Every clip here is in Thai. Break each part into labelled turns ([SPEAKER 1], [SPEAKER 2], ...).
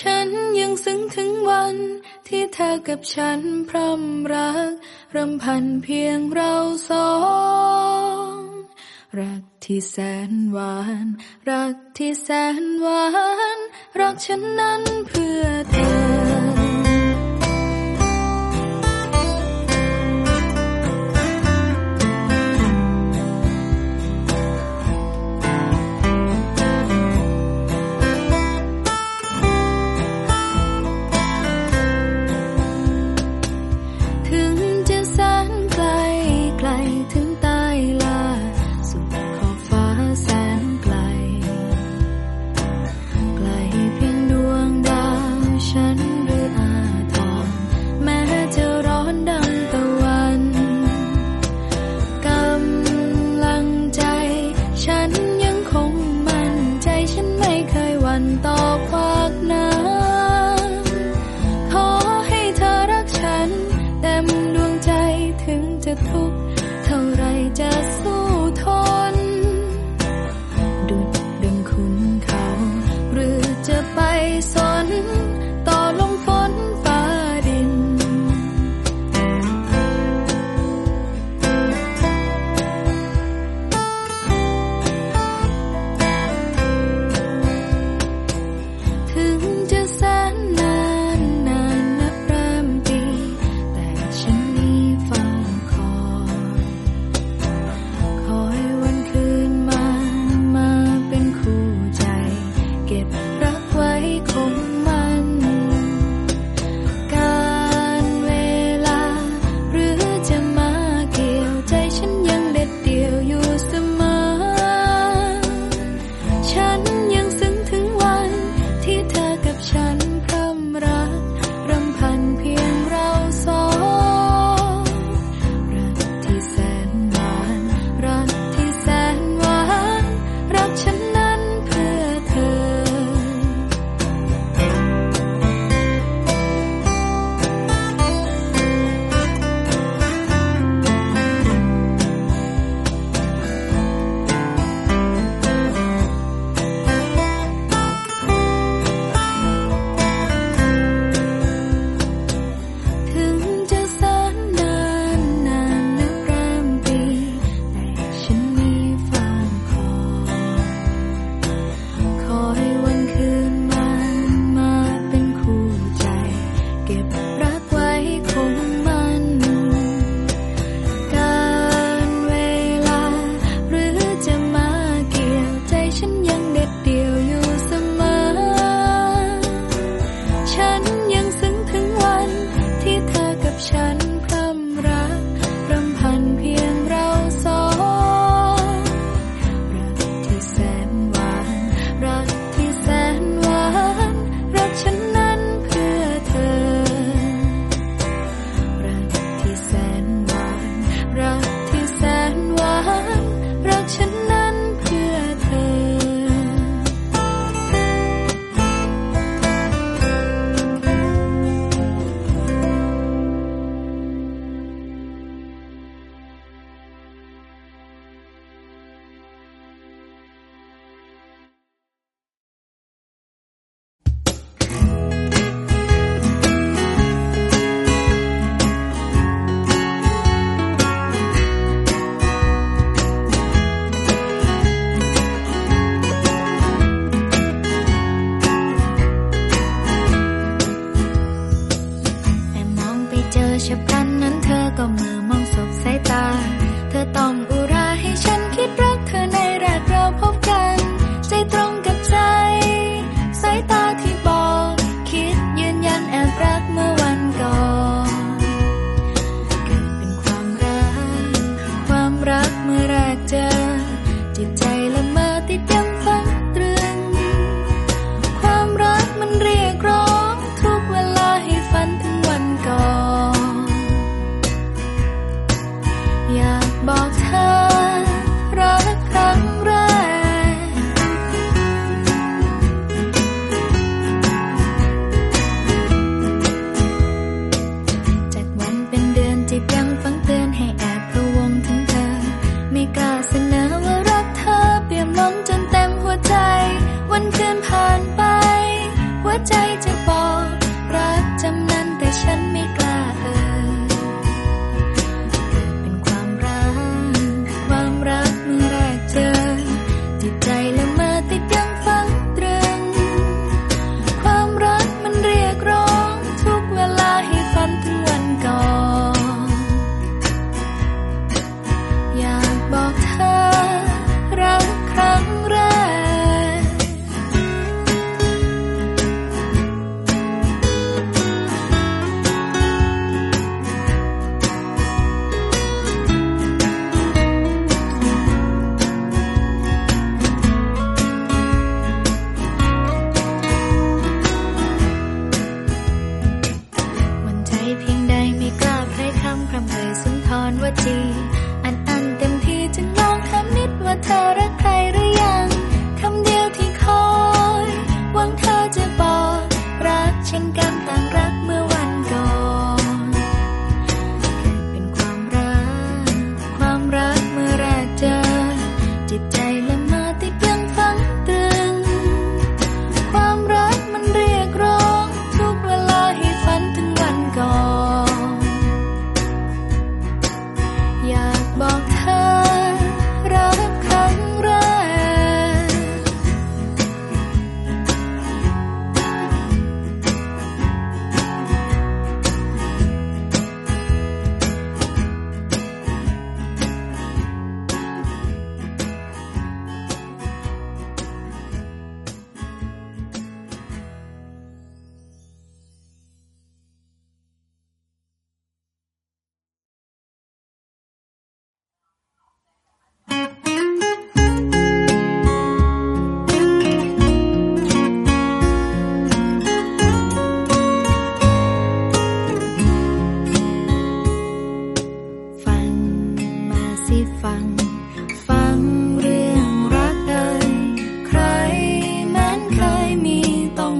[SPEAKER 1] ฉันยังซึ้งถึงวัน ที่เธอกับฉันพร่ำรักรำพันเพียงเราสองรักที่แสนหวาน รักที่แสนหวาน รักฉันนั้นเพื่อเธอ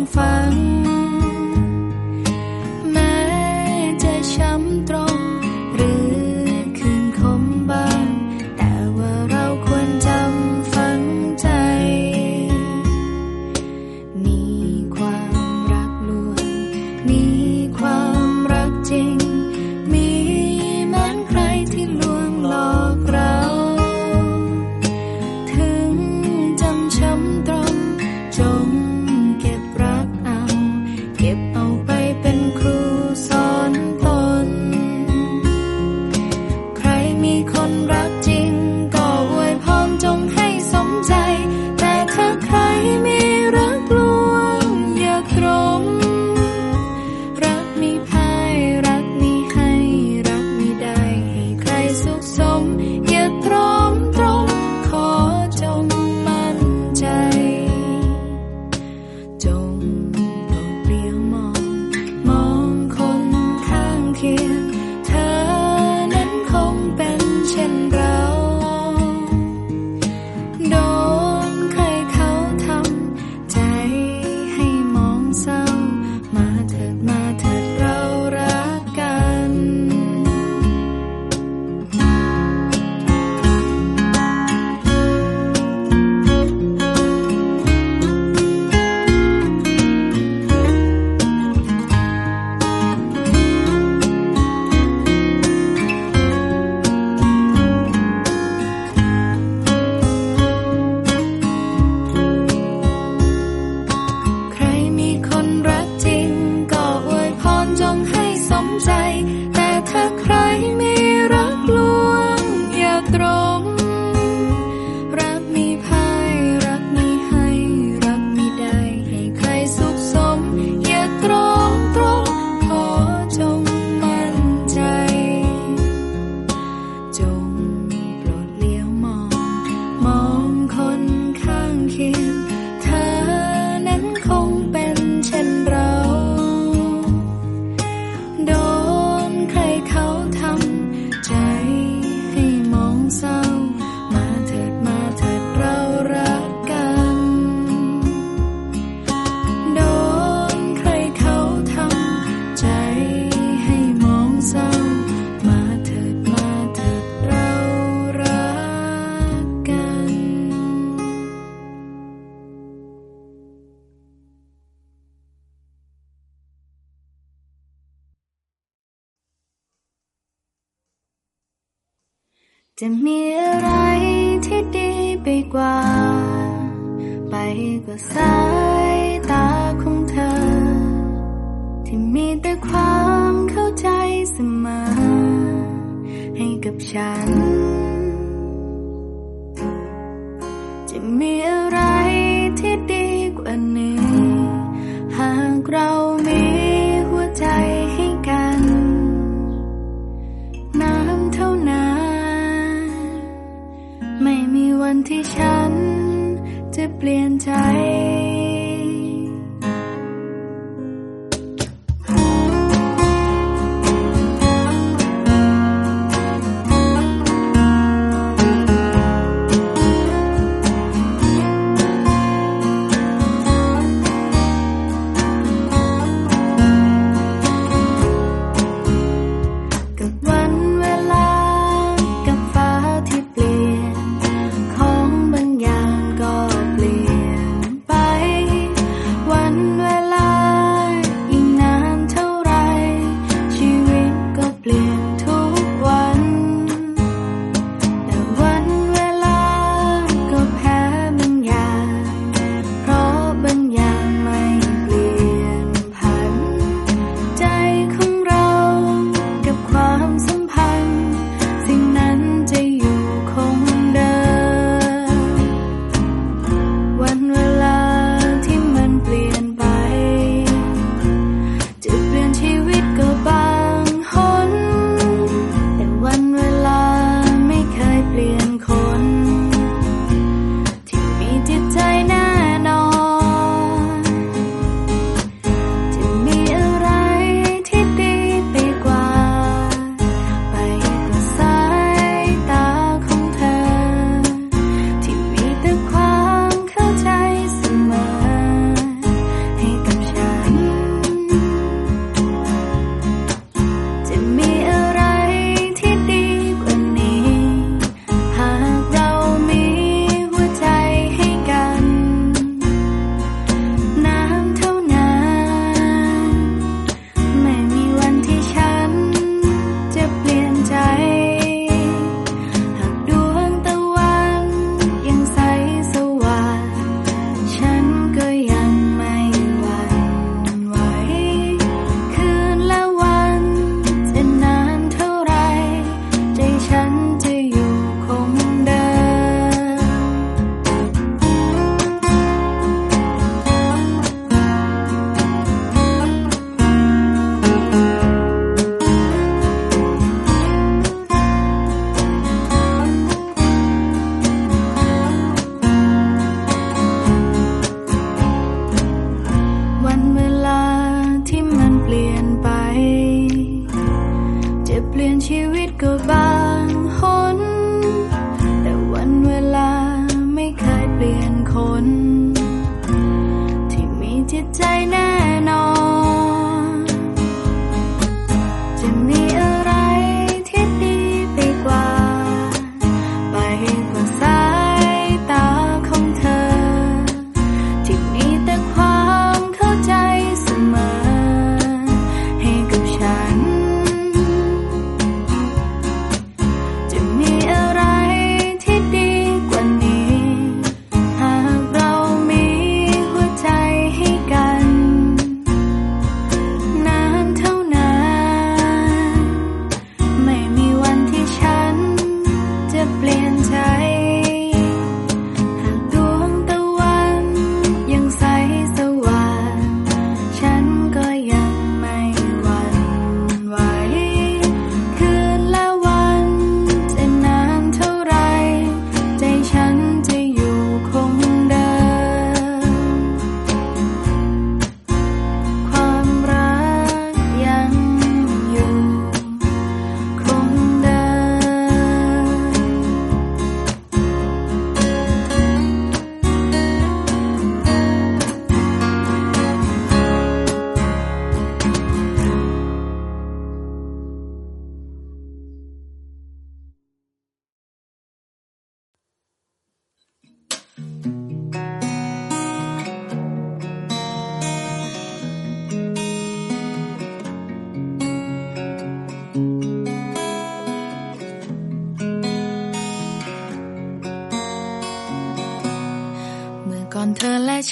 [SPEAKER 1] 繁 จะมีอะไรที่ดีไปกว่า ไปกว่าสายตาของเธอ ที่มีแต่ความเข้าใจเสมอ ให้กับฉัน จะมีอะไร ฉันจะเปลี่ยนใจ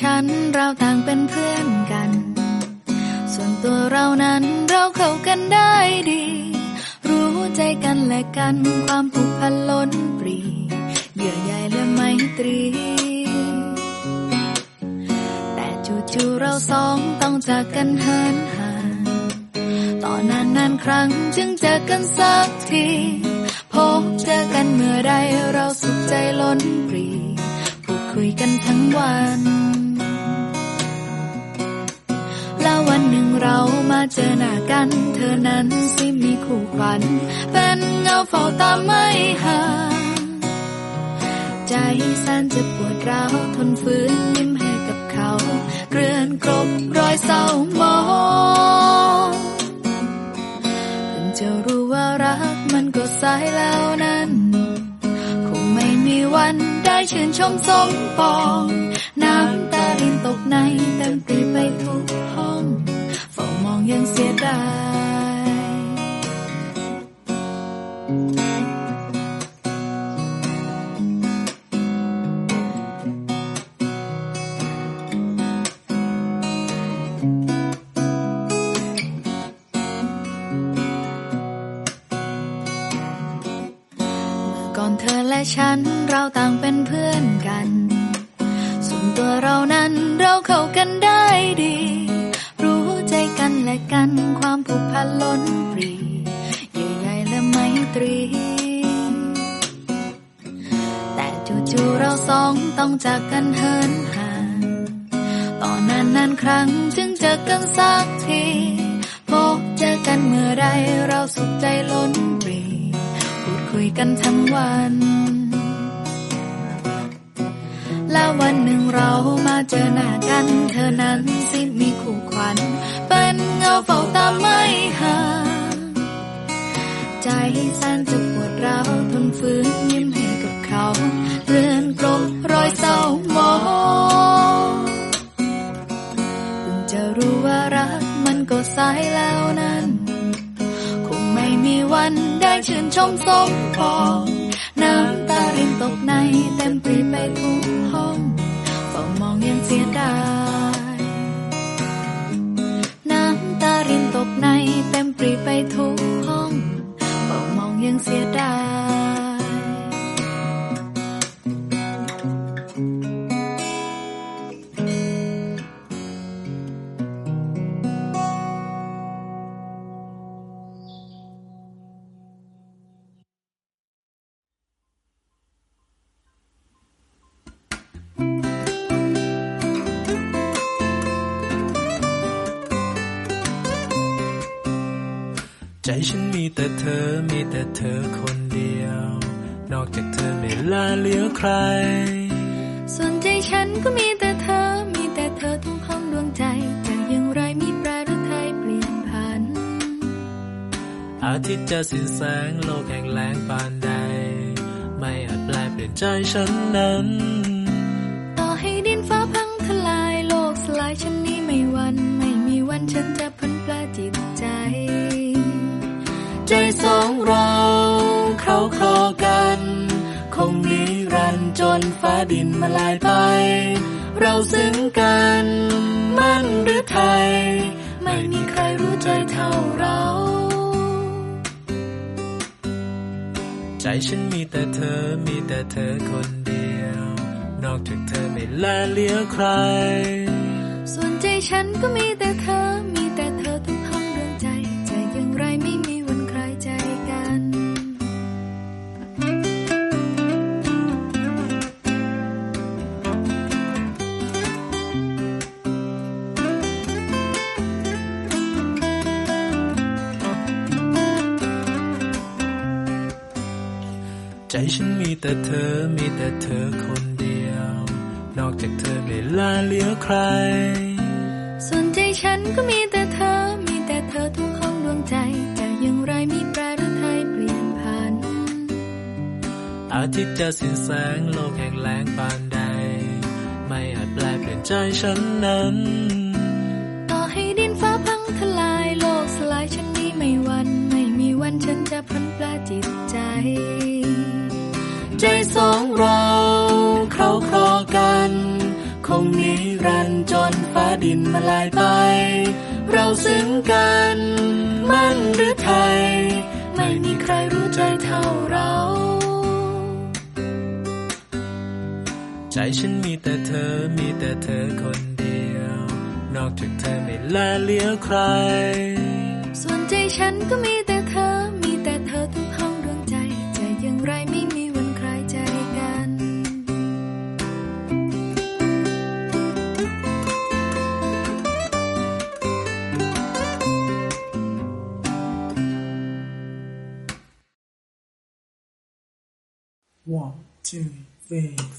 [SPEAKER 1] ฉันเราต่างเป็นเพื่อนกัน ส่วนตัวเรานั้นเราเข้ากันได้ดี รู้ใจกันและกันความผูกพันล้นปรีเยื่อใยและไมตรี แต่จู่ๆเราสองต้องจากกันเหินห่างต่อนานนานครั้งจึงเจอกันสักทีพบเจอกันเมื่อใดเราสุขใจล้นปรีพูดคุยกันทั้งวัน แล้ววันหนึ่งเรามาเจอหน้ากัน เธอนั้นสิมีคู่ขวัญ เป็นเงาเฝ้าตามไม่ห่างใจแสนจะปวดร้าวทนฝืนยิ้มให้กับเขาเกลื่อนกรบรอยเศร้ามองเพิ่งจะรู้ว่ารักมันก็สายแล้วนั้น คงไม่มีวันได้ชื่นชมสมปอง น้ำตารินตกในเต็มปรีไปทุกห้อง ยังเสียดายก่อนเธอและฉันเราต่างเป็นเพื่อนกัน ส่วนตัวเรานั้นเราเข้ากันได้ดี และกันความผูกพันล้นปรีเยื่อใยและไมตรี แต่จู่ๆเราสองต้องจากกันเหินห่างต่อนานนานครั้งจึงเจอกันสักที พบเจอกันเมื่อใดเราสุขใจล้นปรี พูดคุยกันทั้งวันแล้ววันหนึ่งเรามาเจอหน้ากัน เธอนั้นสิมีคู่ขวัญ เป็นเงาเฝ้าตามไม่ห่างใจแสนจะปวดร้าวทนฝืนยิ้มให้กับเขาเรือนกลบรอยเศร้ามองเพิ่งจะรู้ว่ารักมันก็สายแล้วนั้น คงไม่มีวันได้ชื่นชมสมปองน้ำตารินตกในเต็มปรีไปทุกห้องเฝ้ามองยังเสียดาย ในเต็มปรีไปทุกห้องเฝ้ามองยังเสียดาย
[SPEAKER 2] ฉันมีแต่เธอ มีแต่เธอคนเดียว นอกจากเธอไม่ลาเหลือใคร
[SPEAKER 1] ส่วนใจฉันก็มีแต่เธอ มีแต่เธอทุกห้องดวงใจจะอย่างไรมีแปรหรือไทยเปลี่ยนผัน
[SPEAKER 2] อาทิตย์จะสิ้นแสงโลกแห่งแรงปานใด ไม่อาจแปลเปลี่ยนใจฉันนั้น
[SPEAKER 1] ต่อให้ดินฟ้าพังทลายโลกสลายฉันนี้ไม่หวัน ไม่มีวันฉันจะพันแปลจิตใจ
[SPEAKER 2] ใจ สองเราเขาคลอกัน คงนิรันจนฟ้าดินมาลายไป เราซึ้งกัน มั่นหรือไทย ไม่มีใครรู้ใจเท่าเรา ใจฉันมีแต่เธอมีแต่เธอคนเดียว นอกจากเธอไม่แลเหลียวใคร
[SPEAKER 1] ส่วนใจฉันก็มีแต่เธอ แต่เธอมี
[SPEAKER 2] แต่เธอคนเดียว นอกจากเธอไม่ลาเหลียวใคร
[SPEAKER 1] ส่วนใจฉันก็มีแต่เธอ มีแต่เธอทุกห้องดวงใจจะอย่างไรมีแปรหรือไทยเปลี่ยนผัน
[SPEAKER 2] อาทิตย์จะสิ้นแสงโลกแห่งแรงปานใด ไม่อาจแปลเปลี่ยนใจฉันนั้น
[SPEAKER 1] ต่อให้ดินฟ้าพังทลายโลกสลายฉันนี้ไม่หวัน ไม่มีวันฉันจะพลันแปลจิตใจ
[SPEAKER 2] ใจ สองเราเขาครอกัน คงนิรันจนฟ้าดินมาลายไป เราซึ้งกัน มั่นหรือไทย ไม่มีใครรู้ใจเท่าเรา ใจฉันมีแต่เธอมีแต่เธอคนเดียว นอกจากเธอไม่แลเลี้ยวใคร
[SPEAKER 1] ส่วนใจฉันก็มี 对。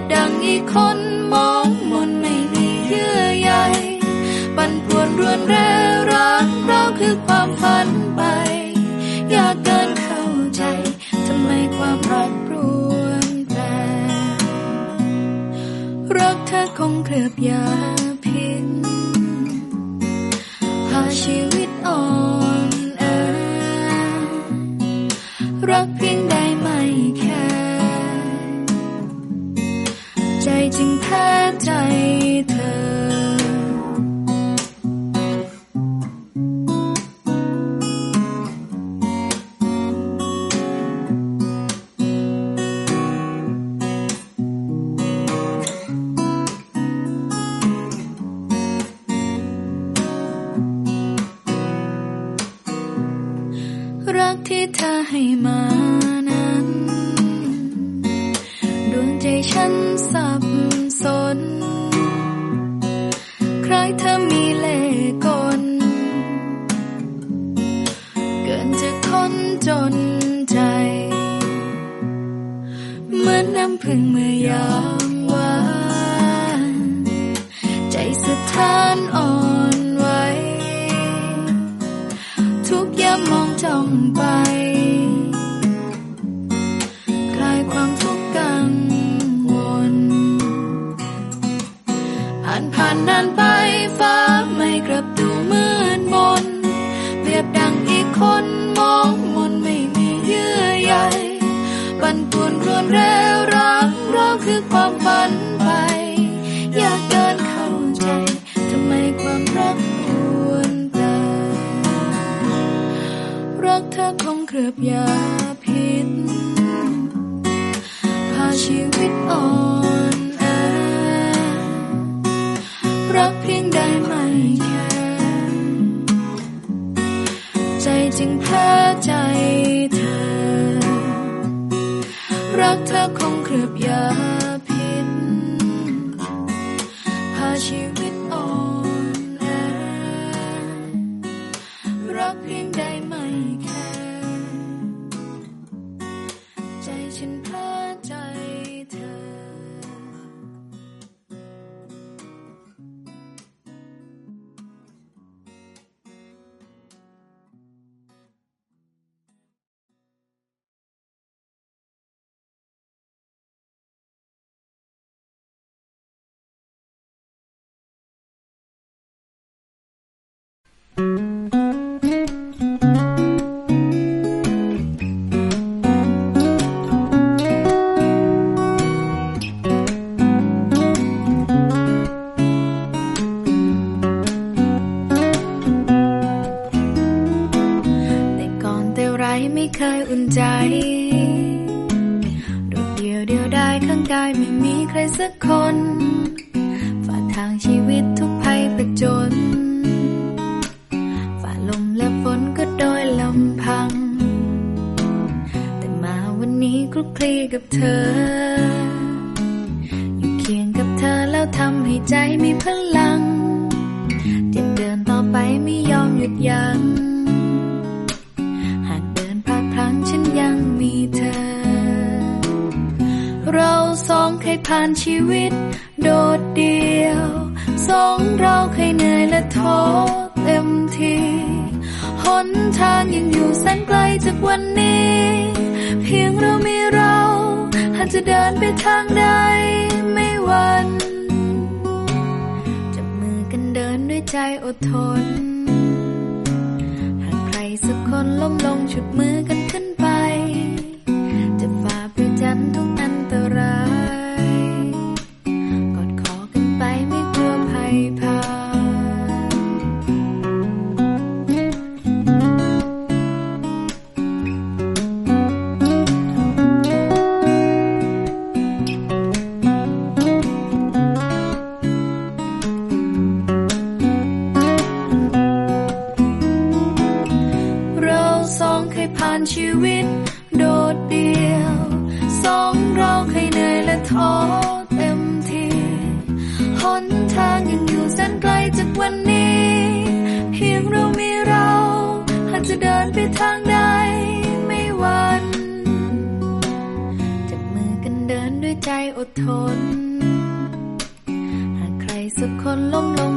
[SPEAKER 1] บดังอีกคนมองมนไม่มีเยื่อใยปั่นปวนรวนแรงรักเราคือความฝันไป อยากเกินเข้าใจ ทำไมความรักปรวนแปรรักเธอคงเคลือบยา พียงเรามีเรา หากจะเดินไปทางใดไม่วันนจับมือกันเดินด้วยใจอดทน หากใครสักคนล้มลง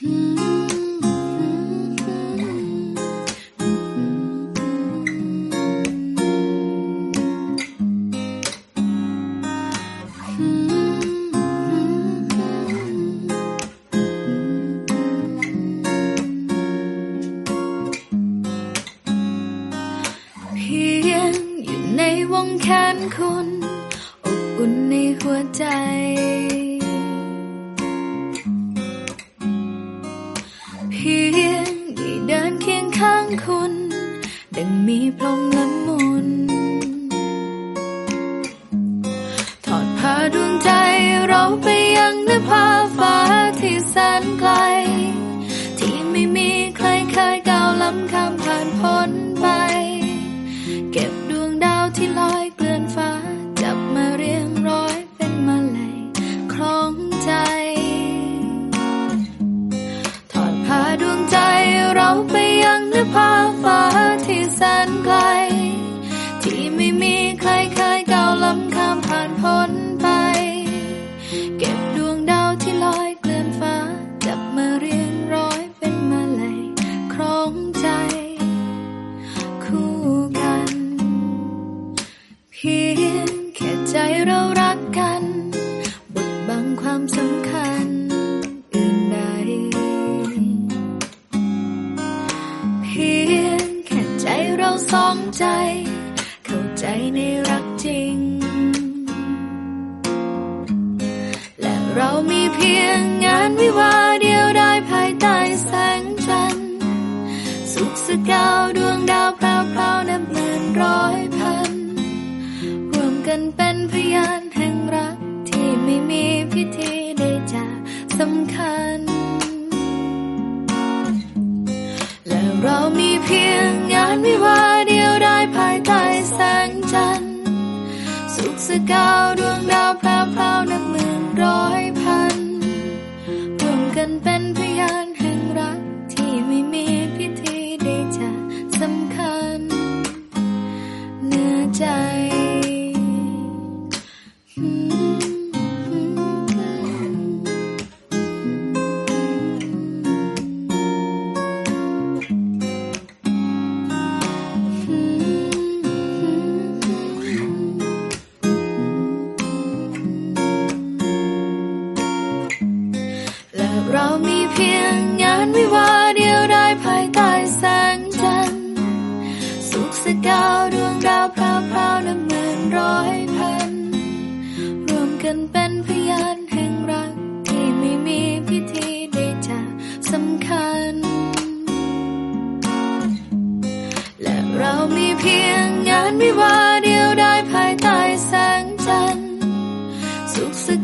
[SPEAKER 1] Hmm. วงดาวพราวพราวนับหมื่นร้อยพันรวมกันเป็นพยานแห่งรักที่ไม่มีพิธีใดจะสำคัญ และเรามีเพียงงานวิวาเดียวได้ภายใต้แสงจันทร์สุขสกาวดวงดาวพราวพราวนับหมื่น ใจ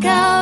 [SPEAKER 1] go.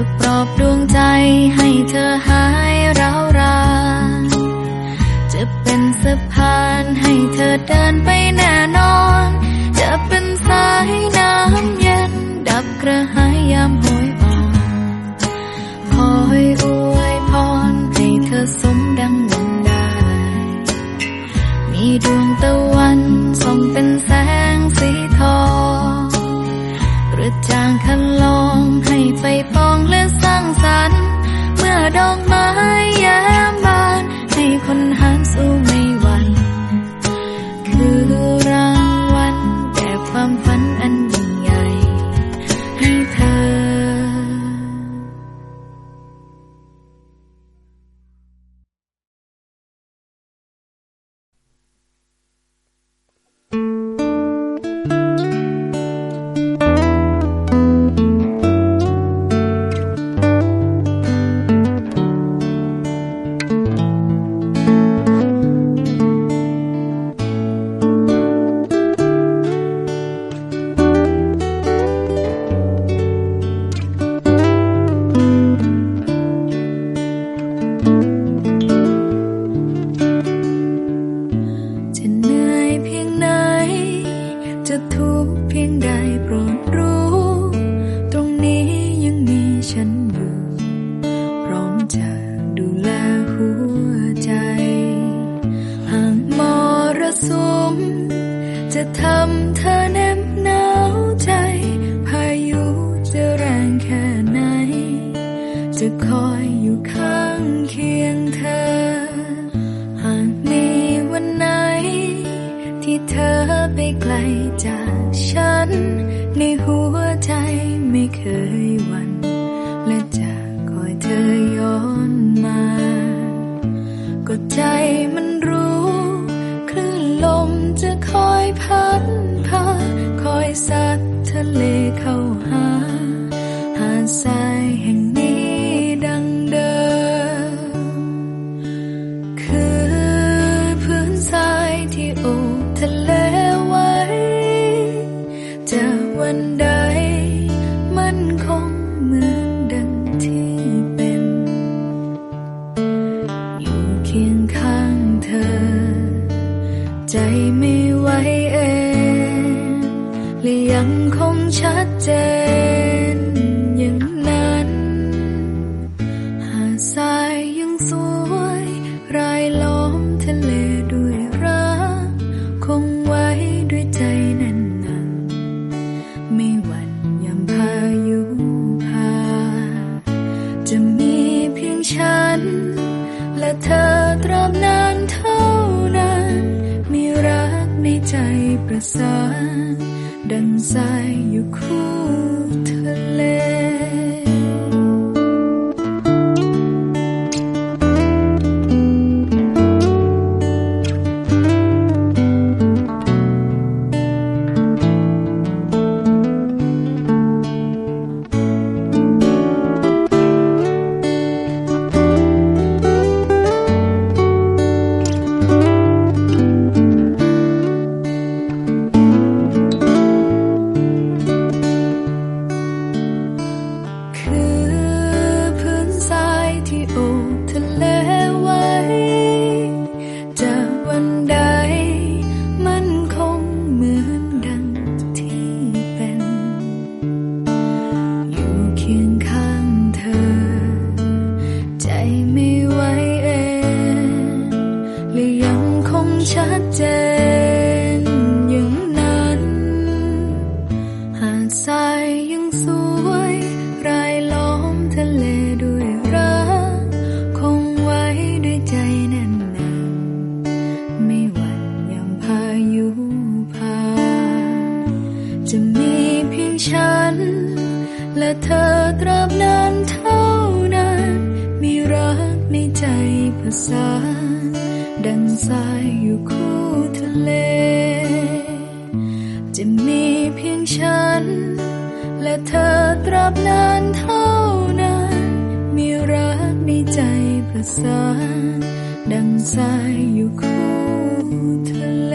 [SPEAKER 1] อปลอบดวงใจให้เธอหายร้าวราจะเป็นสะพานให้เธอเดินไปแน่นอน จะเป็นสายน้ำเย็น ดับกระหายยามหอยอ่อนคอยอวยพรให้เธอสมดังหวังได้ มีดวงตะวัน benda อยู่คู่ทะเล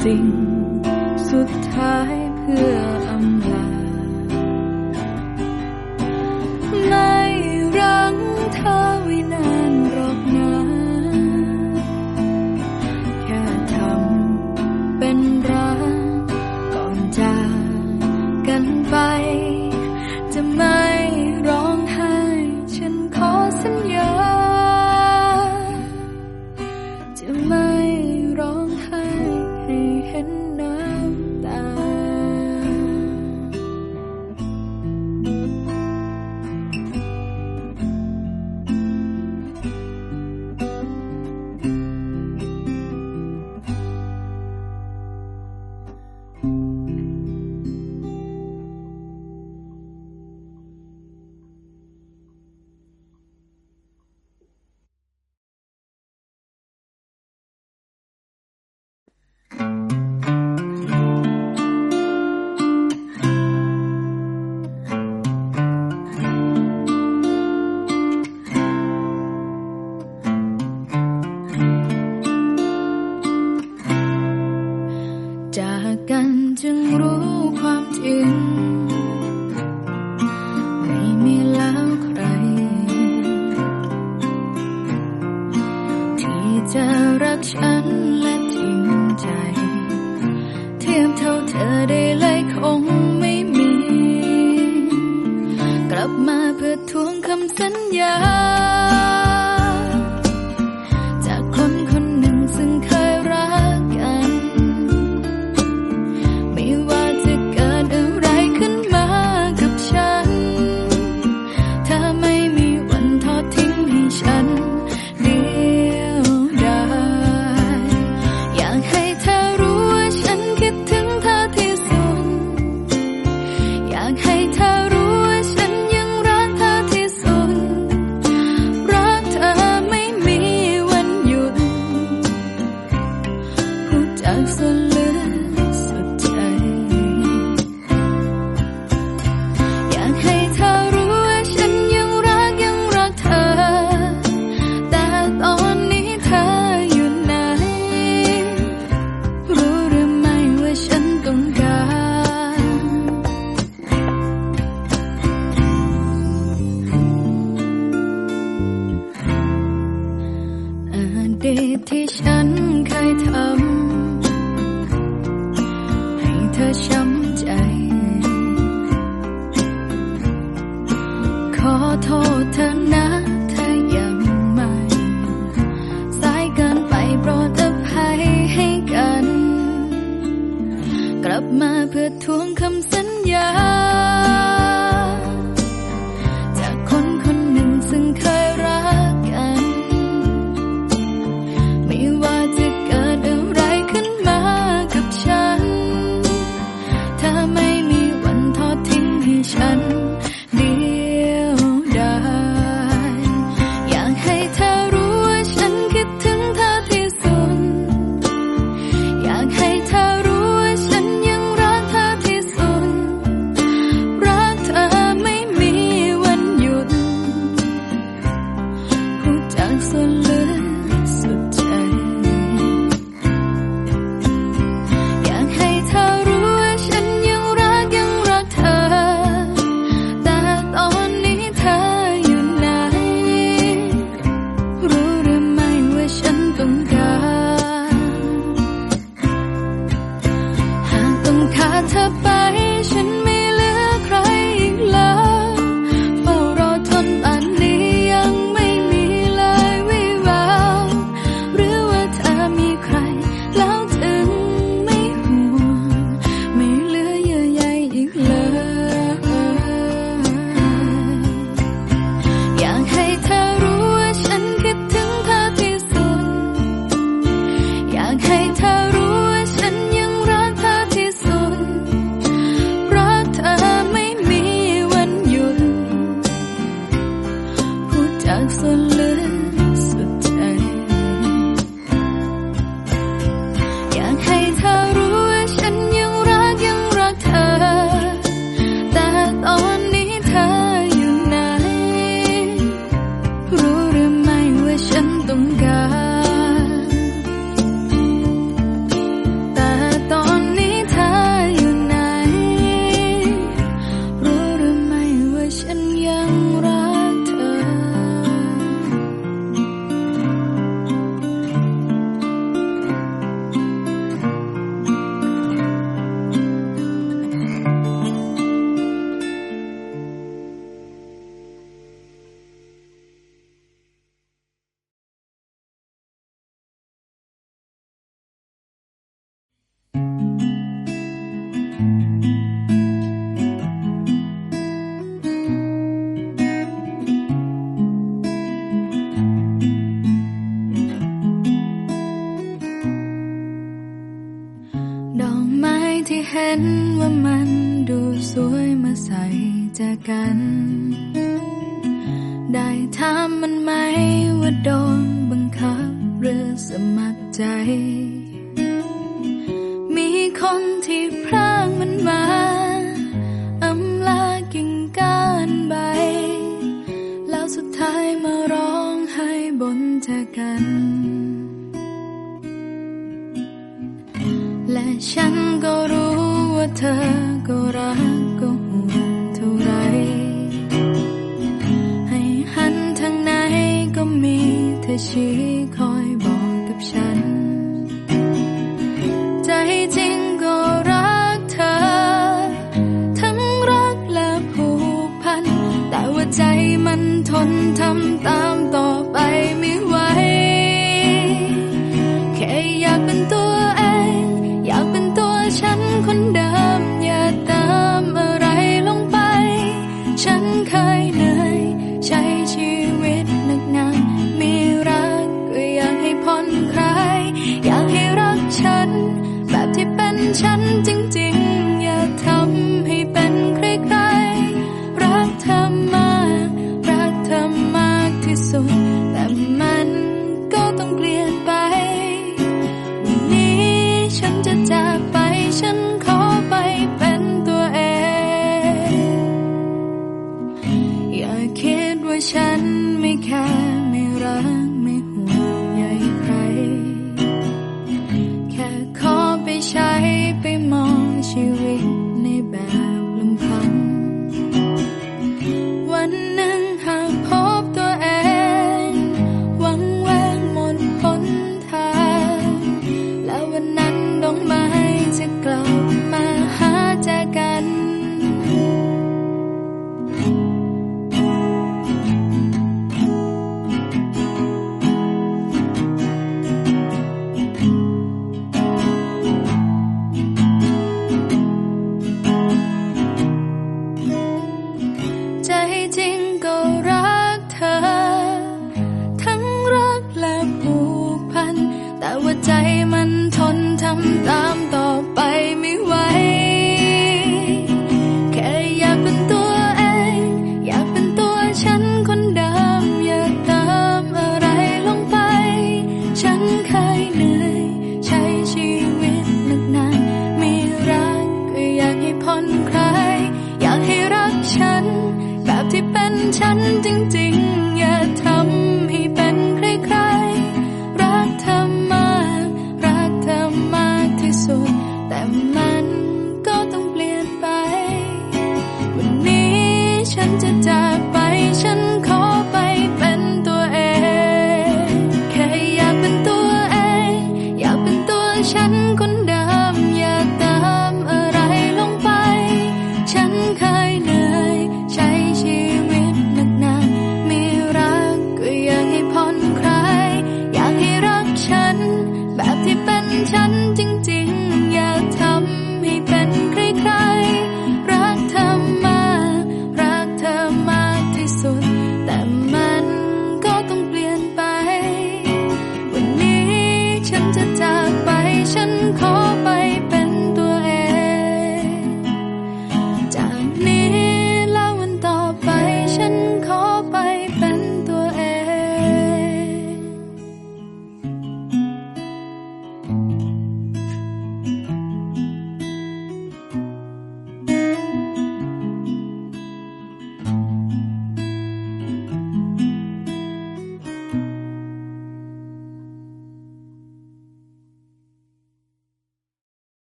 [SPEAKER 1] สิ่งสุดท้ายเพื่ออำลา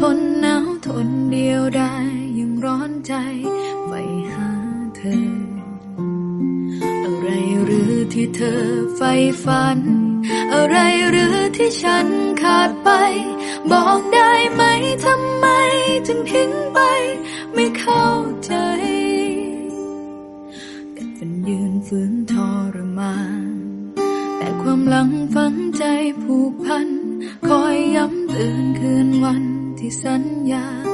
[SPEAKER 1] ทนหนาวทนเดียวได้ยังร้อนใจไปหาเธอ อะไรหรือที่เธอใฝ่ฝัน อะไรหรือที่ฉันขาดไป บอกได้ไหมทำไมถึงทิ้งไป ไม่เข้าใจกัดฟันยืนฝืนทรมานแต่ความหลังฝังใจผูกพัน 山崖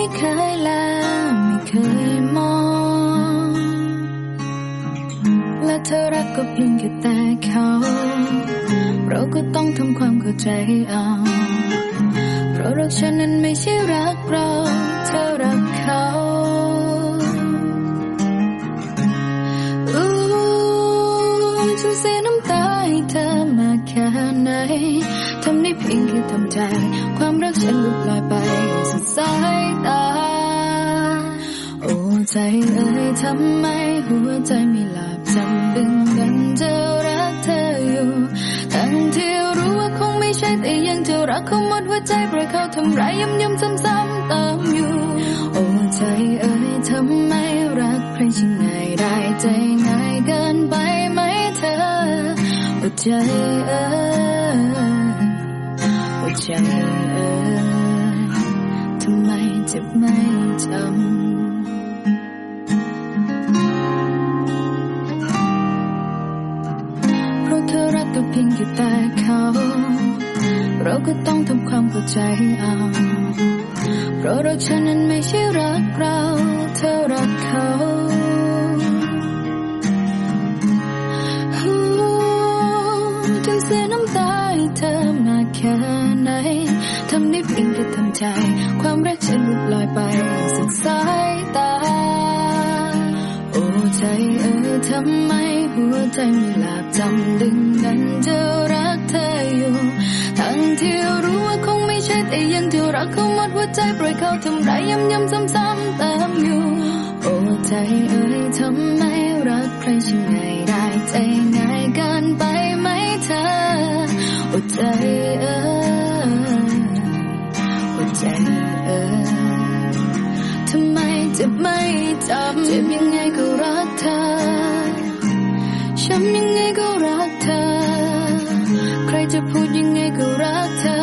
[SPEAKER 1] ไม่เคยแลไม่เคยมอง และเธอรักก็เพียงแค่แต่เขา เราก็ต้องทำความเข้าใจเอา เพราะรักฉันนั้นไม่ใช่รักเรา เธอรักเขาอู้ฉันเสียน้ำตาให้เธอมาแค่ไหน พียงแค่ทำใจ ความรักฉันหลุดลอยไปสุดสายตา โอ้ใจเอ่ยทำไมหัวใจไม่หลับจำดึงกันจะรักเธออยู่ทั้งที่รู้ว่าคงไม่ใช่แต่ยังจะรักเขาหมดหัวใจปล่อยเขาทำร้ายย้ำย้ำซ้ำๆเติมอยู่ โอ้ใจเอ่ยทำไมรักใครช่างง่ายได้ใจง่ายเกินไปไหมเธอโอ้ใจเอ่ย ใจเอ่ยทำไมจ็บไม่จำเพราะเธอรักก็เพียงแค่แต่เขา เราก็ต้องทำความเข้าใจเอา เพราะรักฉันนั้นไม่ใช่รักเรา เธอรักเขาถึงเสียน้ำตา เธอมาแค่ไหนทำได้เพียงแค่ทำใจ ความรักฉันหลุดลอยไปสุดสายตา โอ้ใจเอ๋ยทำไมหัวใจไม่หลับจำดึงนั้นจะรักเธออยู่ ทั้งที่รู้ว่าคงไม่ใช่แต่ยังจะรักเขาหมดหัวใจปล่อยเขาทำร้ายย้ำย้ำซ้ำๆเติมอยู่ โอ้ใจเอ๋ยทำไมรักใครช่างง่ายได้ใจง่ายเกินไปไหมเธอ โอ้ใจเอ๋ยโอ้ใจเอ๋ยทำไมจะไม่จำเจ็บยังไงก็รักเธอช้ำยังไงก็รักเธอ ใครจะพูดยังไงก็รักเธอ